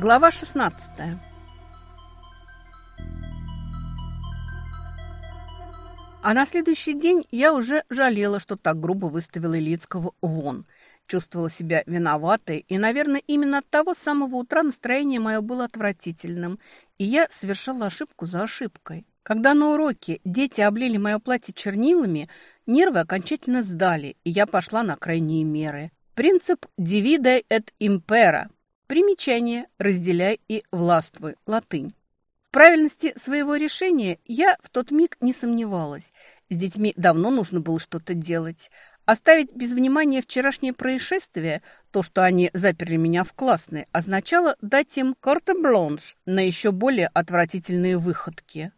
Глава 16 А на следующий день я уже жалела, что так грубо выставила Ильицкого вон. Чувствовала себя виноватой, и, наверное, именно от того самого утра настроение мое было отвратительным, и я совершала ошибку за ошибкой. Когда на уроке дети облили мое платье чернилами, нервы окончательно сдали, и я пошла на крайние меры. Принцип «divide et impera» Примечание «разделяй и властвуй» – латынь. В правильности своего решения я в тот миг не сомневалась. С детьми давно нужно было что-то делать. Оставить без внимания вчерашнее происшествие, то, что они заперли меня в классной, означало дать им карте-бланш на еще более отвратительные выходки.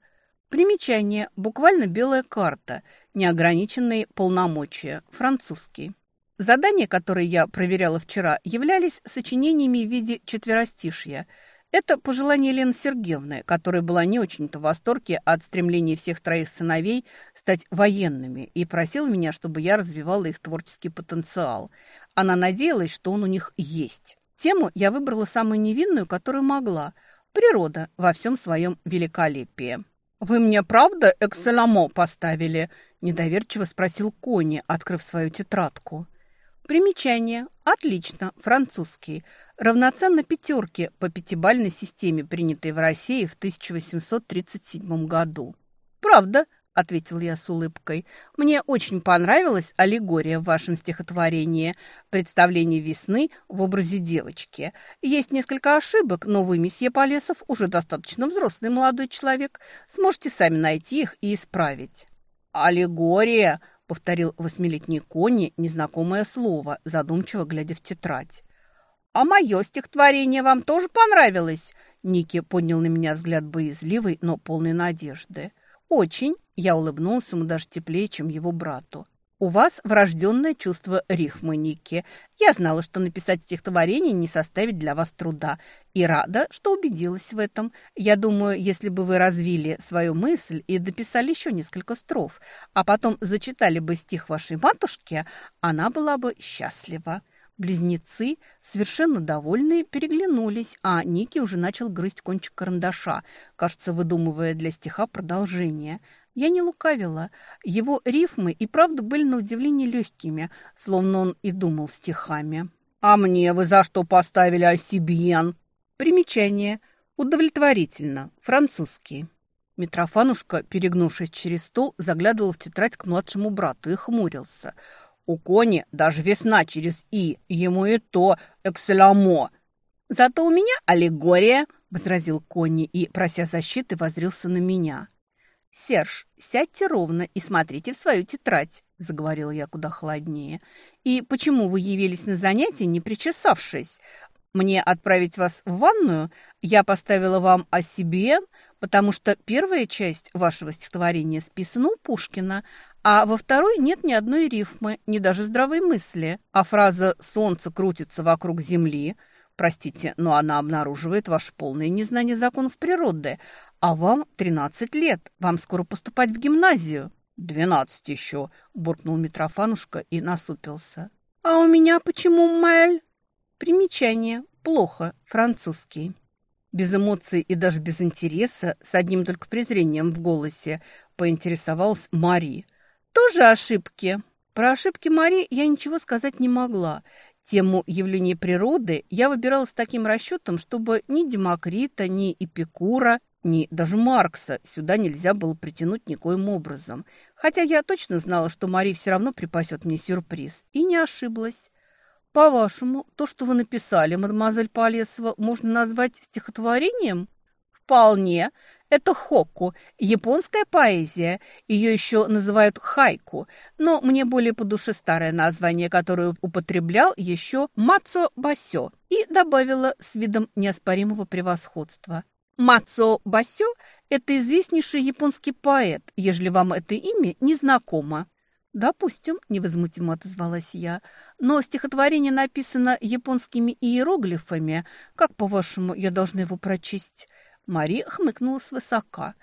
Примечание – буквально белая карта, неограниченные полномочия, французский. Задания, которые я проверяла вчера, являлись сочинениями в виде четверостишья. Это пожелание Лены Сергеевны, которая была не очень-то в восторге от стремления всех троих сыновей стать военными и просила меня, чтобы я развивала их творческий потенциал. Она надеялась, что он у них есть. Тему я выбрала самую невинную, которую могла – природа во всем своем великолепии. «Вы мне правда экселамо поставили?» – недоверчиво спросил Кони, открыв свою тетрадку. Примечание. Отлично. Французский. Равноценно пятерке по пятибальной системе, принятой в России в 1837 году. «Правда», – ответил я с улыбкой. «Мне очень понравилась аллегория в вашем стихотворении «Представление весны в образе девочки». Есть несколько ошибок, но вы, месье Полесов, уже достаточно взрослый молодой человек. Сможете сами найти их и исправить». «Аллегория», повторил восьмилетний Кони незнакомое слово, задумчиво глядя в тетрадь. «А мое стихотворение вам тоже понравилось?» Ники поднял на меня взгляд боязливый, но полный надежды. «Очень!» – я улыбнулся ему даже теплее, чем его брату. У вас врожденное чувство рифмы, Ники. Я знала, что написать стихотворение не составит для вас труда. И рада, что убедилась в этом. Я думаю, если бы вы развили свою мысль и дописали еще несколько строф, а потом зачитали бы стих вашей матушке, она была бы счастлива. Близнецы, совершенно довольные, переглянулись, а Ники уже начал грызть кончик карандаша, кажется, выдумывая для стиха продолжение – я не лукавила. Его рифмы и правда были на удивление легкими, словно он и думал стихами. «А мне вы за что поставили осибьен?» Примечание. Удовлетворительно. Французский. Митрофанушка, перегнувшись через стол, заглядывал в тетрадь к младшему брату и хмурился. «У Кони даже весна через «и», ему и то экселямо». «Зато у меня аллегория», — возразил Кони и, прося защиты, возрился на меня. «Серж, сядьте ровно и смотрите в свою тетрадь», – заговорила я куда холоднее. «И почему вы явились на занятие, не причесавшись? Мне отправить вас в ванную? Я поставила вам о себе, потому что первая часть вашего стихотворения списана у Пушкина, а во второй нет ни одной рифмы, ни даже здравой мысли. А фраза «солнце крутится вокруг земли» Простите, но она обнаруживает ваше полное незнание законов природы. А вам 13 лет. Вам скоро поступать в гимназию. «Двенадцать еще», – буркнул Митрофанушка и насупился. «А у меня почему Мэль?» Примечание. Плохо. Французский. Без эмоций и даже без интереса, с одним только презрением в голосе, поинтересовалась Мари. «Тоже ошибки?» Про ошибки Мари я ничего сказать не могла. Тему явления природы я выбирала с таким расчетом, чтобы ни Демокрита, ни Эпикура, ни даже Маркса сюда нельзя было притянуть никоим образом. Хотя я точно знала, что Мари все равно припасет мне сюрприз. И не ошиблась. По-вашему, то, что вы написали, мадемуазель Полесова, можно назвать стихотворением? Вполне. Это хокку, японская поэзия. Ее еще называют хайку, но мне более по душе старое название, которое употреблял еще Мацо Басё и добавила с видом неоспоримого превосходства. Мацо Басё – это известнейший японский поэт, ежели вам это имя не знакомо. «Допустим», – невозмутимо отозвалась я, «но стихотворение написано японскими иероглифами. Как, по-вашему, я должна его прочесть?» Мари хмыкнула свысока.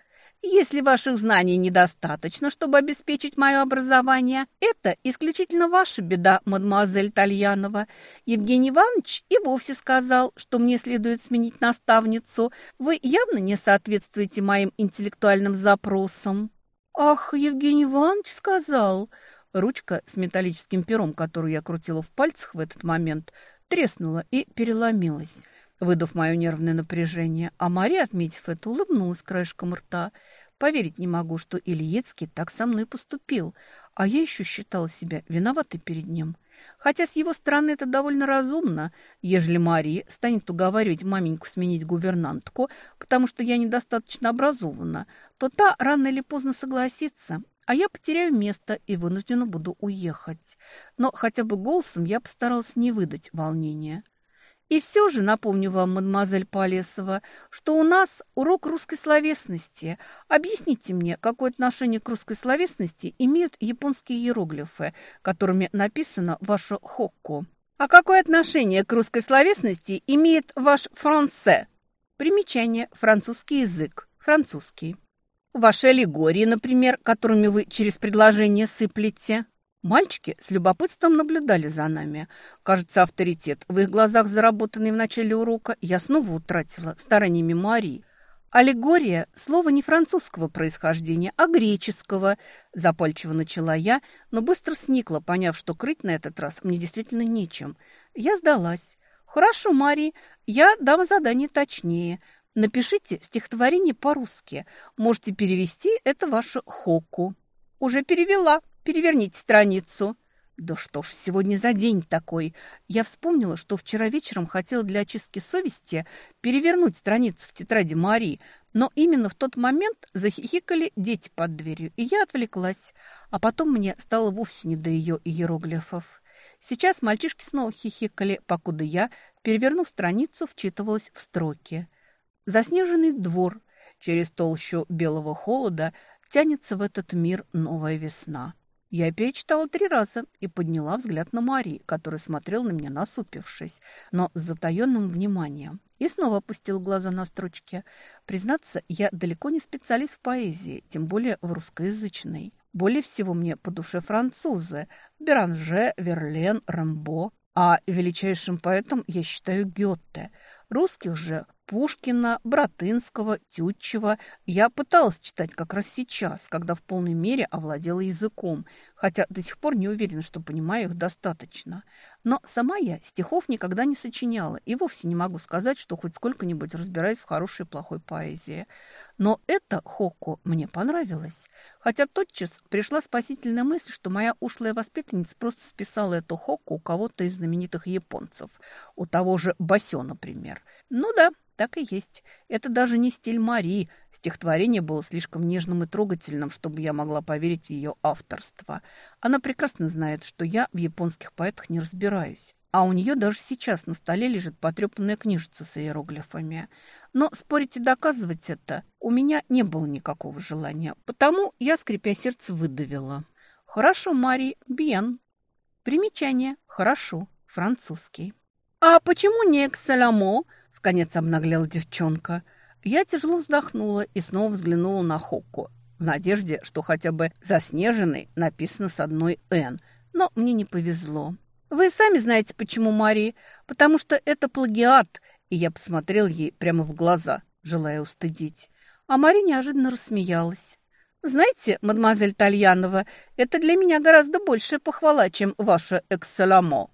Если ваших знаний недостаточно, чтобы обеспечить мое образование, это исключительно ваша беда, мадемуазель Тальянова. Евгений Иванович и вовсе сказал, что мне следует сменить наставницу. Вы явно не соответствуете моим интеллектуальным запросам». «Ах, Евгений Иванович сказал...» Ручка с металлическим пером, которую я крутила в пальцах в этот момент, треснула и переломилась выдав мое нервное напряжение, а Мария, отметив это, улыбнулась краешком рта. Поверить не могу, что Ильицкий так со мной поступил, а я еще считала себя виноватой перед ним. Хотя с его стороны это довольно разумно, ежели Мария станет уговаривать маменьку сменить гувернантку, потому что я недостаточно образована, то та рано или поздно согласится, а я потеряю место и вынуждена буду уехать. Но хотя бы голосом я постаралась не выдать волнения. И все же, напомню вам, мадемуазель Полесова, что у нас урок русской словесности. Объясните мне, какое отношение к русской словесности имеют японские иероглифы, которыми написано ваше хокку? А какое отношение к русской словесности имеет ваш франце? Примечание. Французский язык. Французский. Ваши аллегории, например, которыми вы через предложение сыплете. Мальчики с любопытством наблюдали за нами. Кажется, авторитет в их глазах, заработанный в начале урока, я снова утратила стараниями Марии. «Аллегория – слово не французского происхождения, а греческого», – запальчиво начала я, но быстро сникла, поняв, что крыть на этот раз мне действительно нечем. Я сдалась. «Хорошо, Мари, я дам задание точнее. Напишите стихотворение по-русски. Можете перевести это ваше хоку». «Уже перевела», Переверните страницу». Да что ж, сегодня за день такой. Я вспомнила, что вчера вечером хотела для очистки совести перевернуть страницу в тетради Марии, но именно в тот момент захихикали дети под дверью, и я отвлеклась. А потом мне стало вовсе не до ее иероглифов. Сейчас мальчишки снова хихикали, покуда я, перевернув страницу, вчитывалась в строки. Заснеженный двор. Через толщу белого холода тянется в этот мир новая весна. Я перечитала три раза и подняла взгляд на Мари, которая смотрела на меня насупившись, но с затаенным вниманием. И снова опустил глаза на строчки. Признаться, я далеко не специалист в поэзии, тем более в русскоязычной. Более всего мне по душе французы – Беранже, Верлен, Рамбо. А величайшим поэтом я считаю Гёте. Русских же Пушкина, Братынского, Тютчева я пыталась читать как раз сейчас, когда в полной мере овладела языком, хотя до сих пор не уверена, что понимаю их достаточно. Но сама я стихов никогда не сочиняла и вовсе не могу сказать, что хоть сколько-нибудь разбираюсь в хорошей и плохой поэзии. Но это Хокко мне понравилось. Хотя тотчас пришла спасительная мысль, что моя ушлая воспитанница просто списала эту Хокко у кого-то из знаменитых японцев. У того же Басё, например. Ну да, так и есть. Это даже не стиль Марии. Стихотворение было слишком нежным и трогательным, чтобы я могла поверить в ее авторство. Она прекрасно знает, что я в японских поэтах не разбираюсь. А у нее даже сейчас на столе лежит потрепанная книжица с иероглифами. Но спорить и доказывать это у меня не было никакого желания. Потому я, скрипя сердце, выдавила. «Хорошо, Мари, бьен». Примечание «хорошо», французский. «А почему не «экселямо»?» В конец обнаглела девчонка. Я тяжело вздохнула и снова взглянула на Хокку, в надежде, что хотя бы «заснеженный» написано с одной «н», но мне не повезло. «Вы сами знаете, почему, Марии? Потому что это плагиат!» И я посмотрел ей прямо в глаза, желая устыдить. А Мария неожиданно рассмеялась. «Знаете, мадемуазель Тальянова, это для меня гораздо большая похвала, чем ваше «экселамо».